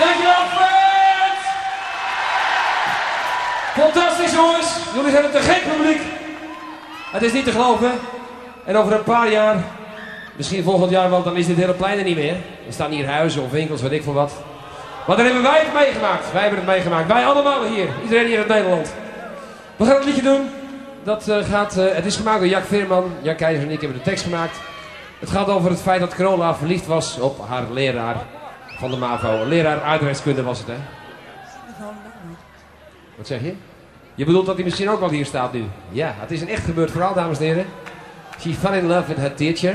Dankjewel, fans! Fantastisch, jongens. Jullie zijn het te gek publiek. Het is niet te geloven. En over een paar jaar, misschien volgend jaar, want dan is dit hele plein er niet meer. Er staan hier huizen of winkels, weet ik veel wat. Maar dan hebben wij het meegemaakt. Wij hebben het meegemaakt. Wij allemaal hier. Iedereen hier in Nederland. We gaan een liedje doen. Dat eh, gaat, eh, het is gemaakt door Jack Veerman. Jack Keizer en ik hebben de tekst gemaakt. Het gaat over het feit dat Carola verliefd was op haar leraar van de MAVO. Leraar aardrijkskunde was het, hè? Wat zeg je? Je bedoelt dat hij misschien ook wel hier staat nu? Ja, het is een echt gebeurd verhaal, dames en heren. She fell in love with her teacher.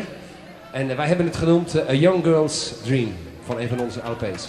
En eh, wij hebben het genoemd eh, A Young Girl's Dream. Van een van onze LP's.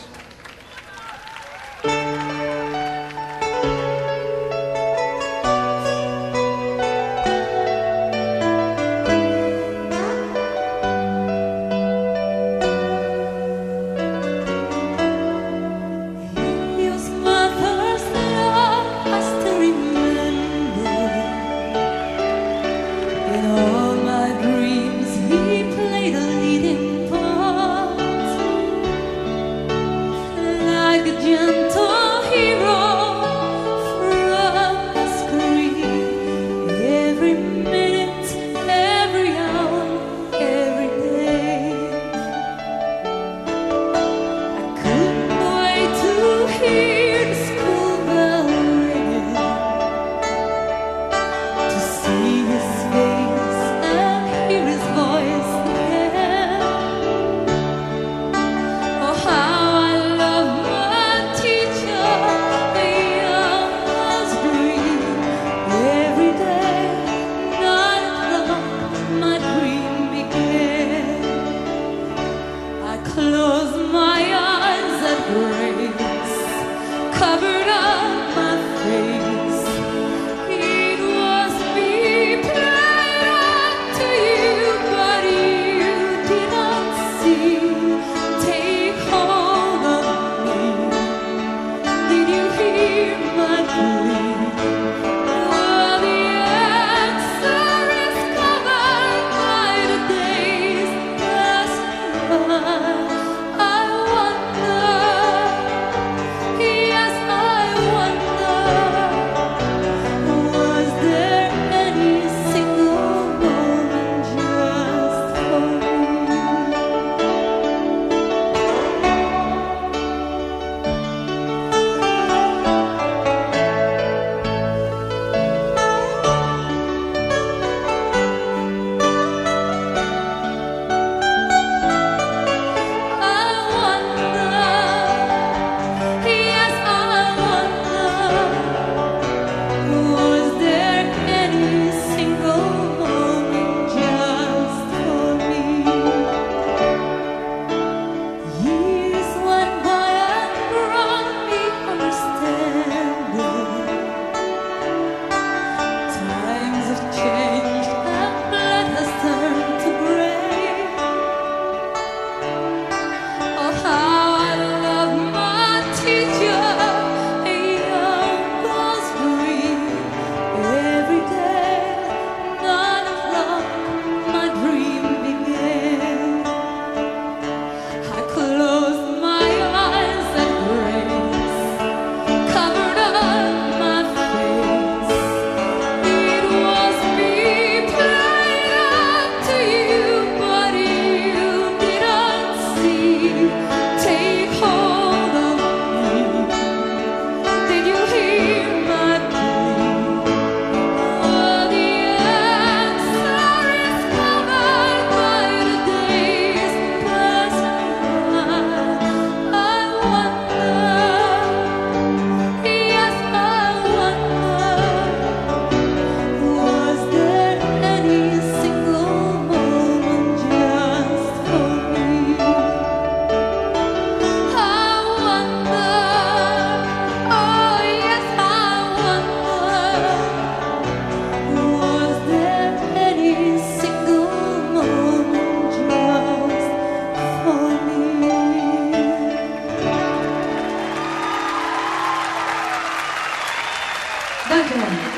Beckham.